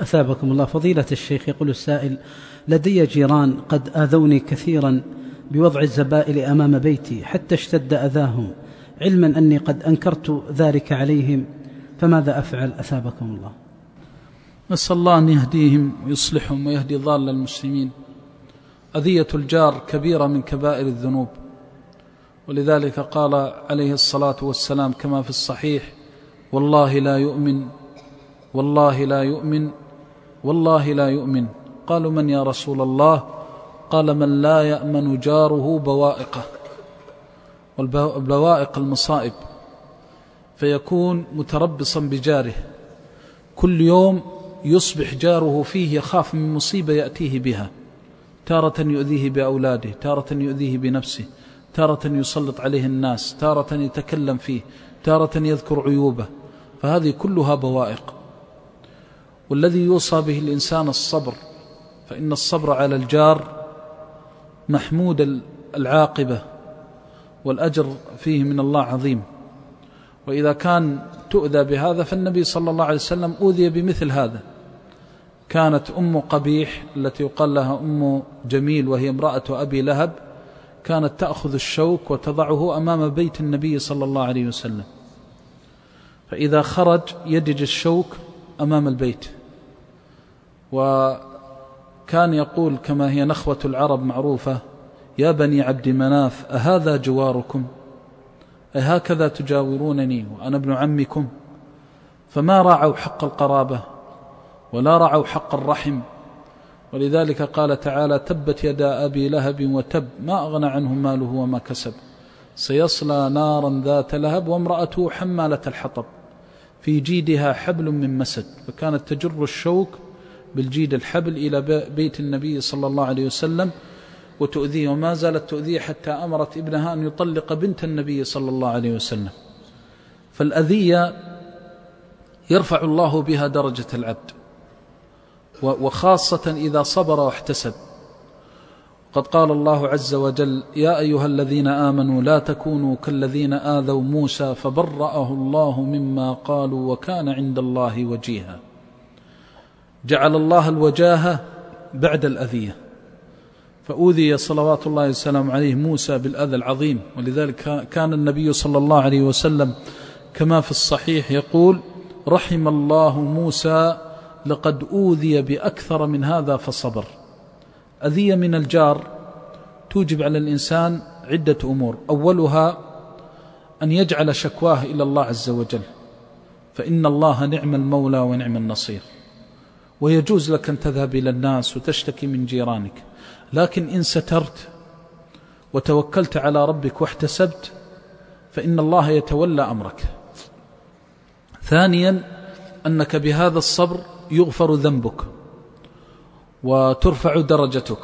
أثابكم الله. فضيلة الشيخ يقول السائل لدي جيران قد آذوني كثيرا بوضع الزبائل أمام بيتي حتى اشتد أذاهم. علما أني قد أنكرت ذلك عليهم فماذا أفعل؟ أثابكم الله. نسأل الله أن يهديهم ويصلحهم ويهدي ضال المسلمين. أذية الجار كبيرة من كبائر الذنوب. ولذلك قال عليه الصلاة والسلام كما في الصحيح والله لا يؤمن والله لا يؤمن والله لا يؤمن. قالوا من يا رسول الله؟ قال من لا يأمن جاره بوائقه والبوائق المصائب فيكون متربصا بجاره. كل يوم يصبح جاره فيه يخاف من مصيبة يأتيه بها. تارة يؤذيه بأولاده تارة يؤذيه بنفسه تارة يسلط عليه الناس تارة يتكلم فيه تارة يذكر عيوبه. فهذه كلها بوائق. والذي يوصى به الإنسان الصبر فإن الصبر على الجار محمود العاقبة والأجر فيه من الله عظيم. وإذا كان تؤذى بهذا فالنبي صلى الله عليه وسلم أوذي بمثل هذا. كانت أم قبيح التي يقال لها أم جميل وهي امرأة أبي لهب كانت تأخذ الشوك وتضعه أمام بيت النبي صلى الله عليه وسلم. فإذا خرج يدج الشوك أمام البيت. وكان يقول كما هي نخوة العرب معروفة يا بني عبد مناف أهذا جواركم؟ أهكذا تجاورونني وأنا ابن عمكم؟ فما راعوا حق القرابة ولا رعوا حق الرحم؟ ولذلك قال تعالى تبت يدا أبي لهب وتب ما أغنى عنه ماله وما كسب. سيصلى نارا ذات لهب وامرأته حمالة الحطب في جيدها حبل من مسد فكانت تجر الشوك بالجيد الحبل إلى بيت النبي صلى الله عليه وسلم وتؤذيه. وما زالت تؤذيه حتى أمرت ابنها أن يطلق بنت النبي صلى الله عليه وسلم. فالأذية يرفع الله بها درجة العبد وخاصة إذا صبر واحتسب. قد قال الله عز وجل يا أيها الذين آمنوا لا تكونوا كالذين آذوا موسى فبرأه الله مما قالوا وكان عند الله وجيها. جعل الله الوجاهة بعد الأذية. فأوذي صلوات الله وسلم عليه موسى بالأذى العظيم. ولذلك كان النبي صلى الله عليه وسلم كما في الصحيح يقول رحم الله موسى لقد أوذي بأكثر من هذا فصبر. أذية من الجار توجب على الإنسان عدة أمور. أولها أن يجعل شكواه إلى الله عز وجل. فإن الله نعم المولى ونعم النصير. ويجوز لك أن تذهب إلى الناس وتشتكي من جيرانك. لكن إن سترت وتوكلت على ربك واحتسبت فإن الله يتولى أمرك. ثانيا أنك بهذا الصبر يغفر ذنبك وترفع درجتك.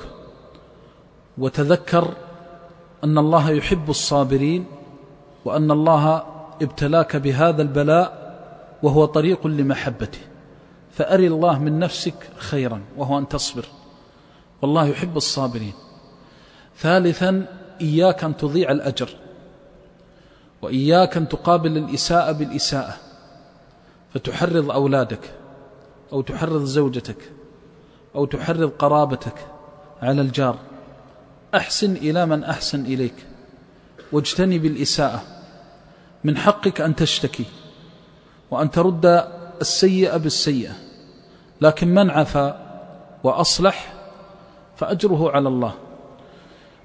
وتذكر أن الله يحب الصابرين وأن الله ابتلاك بهذا البلاء وهو طريق لمحبته. فأري الله من نفسك خيرا وهو أن تصبر. والله يحب الصابرين. ثالثا إياك أن تضيع الأجر. وإياك أن تقابل الإساءة بالإساءة. فتحرض أولادك أو تحرض زوجتك أو تحرض قرابتك على الجار. أحسن إلى من أحسن إليك. واجتنب الإساءة. من حقك أن تشتكي. وأن ترد السيئة بالسيئة لكن من عفا وأصلح فأجره على الله.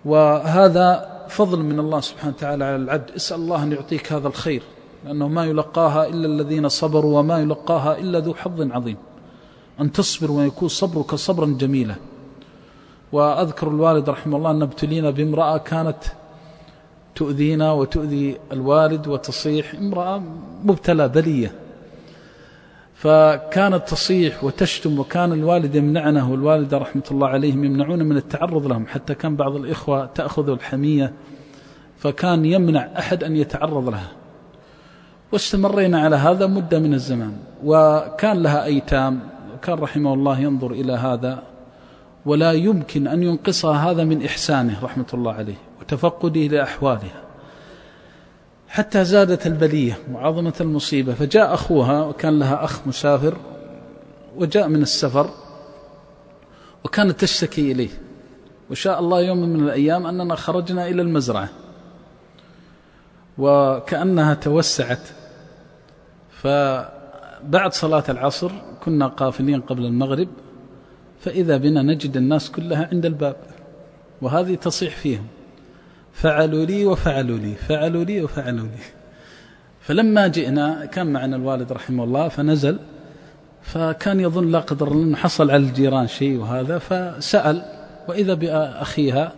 وهذا فضل من الله سبحانه وتعالى على العبد. اسأل الله أن يعطيك هذا الخير لأنه ما يلقاها إلا الذين صبروا وما يلقاها إلا ذو حظ عظيم. أن تصبر ويكون صبرك صبرا جميلا. وأذكر الوالد رحمه الله أن ابتلينا بامرأة كانت تؤذينا وتؤذي الوالد وتصيح امرأة مبتلى بلية. فكانت تصيح وتشتم وكان الوالد يمنعنا والوالدة رحمة الله عليهم يمنعون من التعرض لهم حتى كان بعض الإخوة تأخذ الحمية فكان يمنع أحد أن يتعرض لها. واستمرينا على هذا مدة من الزمان وكان لها أيتام كان رحمه الله ينظر إلى هذا ولا يمكن أن ينقصها هذا من إحسانه رحمة الله عليه وتفقده لأحوالها حتى زادت البلية وعظمت المصيبة. فجاء أخوها وكان لها أخ مسافر وجاء من السفر وكانت تشتكي إليه. وشاء الله يوم من الأيام أننا خرجنا إلى المزرعة. وكأنها توسعت. فبعد صلاة العصر كنا قافلين قبل المغرب فإذا بنا نجد الناس كلها عند الباب. وهذه تصيح فيهم. فعلوا لي وفعلوا لي فعلوا لي وفعلوا لي. فلما جئنا كان معنا الوالد رحمه الله فنزل فكان يظن لا قدر الله حصل على الجيران شيء وهذا فسأل وإذا بأخيها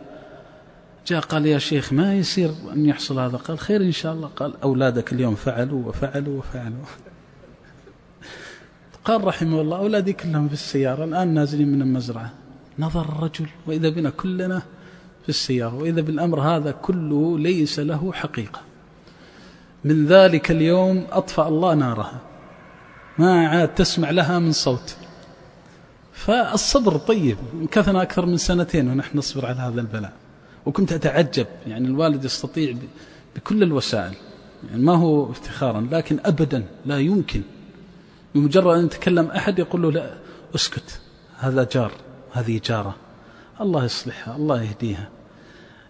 جاء قال يا شيخ ما يصير أن يحصل هذا؟ قال خير إن شاء الله. قال أولادك اليوم فعلوا وفعلوا وفعلوا. قال رحمه الله أولادي كلهم في السيارة الآن نازلين من المزرعة. نظر الرجل وإذا بنا كلنا في السيارة وإذا بالأمر هذا كله ليس له حقيقة. من ذلك اليوم أطفأ الله نارها. ما عاد تسمع لها من صوت. فالصبر طيب مكثنا أكثر من سنتين ونحن نصبر على هذا البلاء. وكنت أتعجب يعني الوالد يستطيع بكل الوسائل. يعني ما هو افتخارا لكن أبدا لا يمكن. بمجرد أن يتكلم أحد يقول له لا أسكت. هذا جار هذه جارة. الله يصلحها الله يهديها.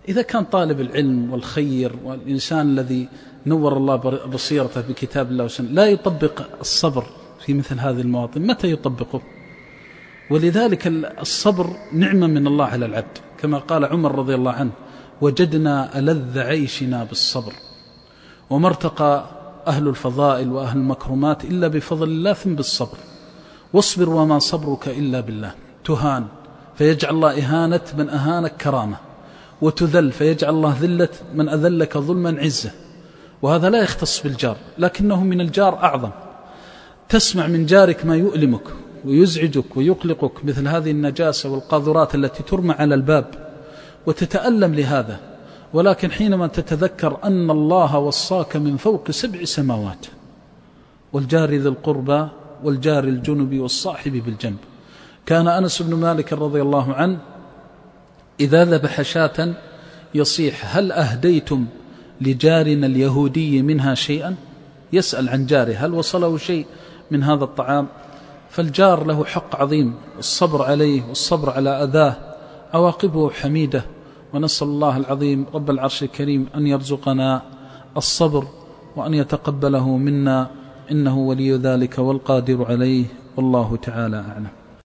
إذا كان طالب العلم والخير والإنسان الذي نور الله بصيرته بكتاب الله وسنة لا يطبق الصبر في مثل هذه المواطن. متى يطبقه؟ ولذلك الصبر نعمة من الله على العبد. كما قال عمر رضي الله عنه وجدنا ألذ عيشنا بالصبر وما ارتقى أهل الفضائل وأهل المكرمات إلا بفضل الله ثم بالصبر. واصبر وما صبرك إلا بالله. تهان. فيجعل الله إهانة من أهانك كرامة وتذل فيجعل الله ذلة من أذلك ظلما عزة. وهذا لا يختص بالجار لكنه من الجار أعظم. تسمع من جارك ما يؤلمك ويزعجك ويقلقك مثل هذه النجاسة والقاذورات التي ترمى على الباب وتتألم لهذا. ولكن حينما تتذكر أن الله وصاك من فوق سبع سماوات والجار ذي القربى والجار الجنب والصاحب بالجنب. كان أنس بن مالك رضي الله عنه إذا ذبح شاة يصيح هل أهديتم لجارنا اليهودي منها شيئا؟ يسأل عن جاره هل وصله شيء من هذا الطعام؟ فالجار له حق عظيم الصبر عليه والصبر على أذاه عواقبه حميدة ونسأل الله العظيم رب العرش الكريم أن يرزقنا الصبر وأن يتقبله منا إنه ولي ذلك والقادر عليه والله تعالى أعلم.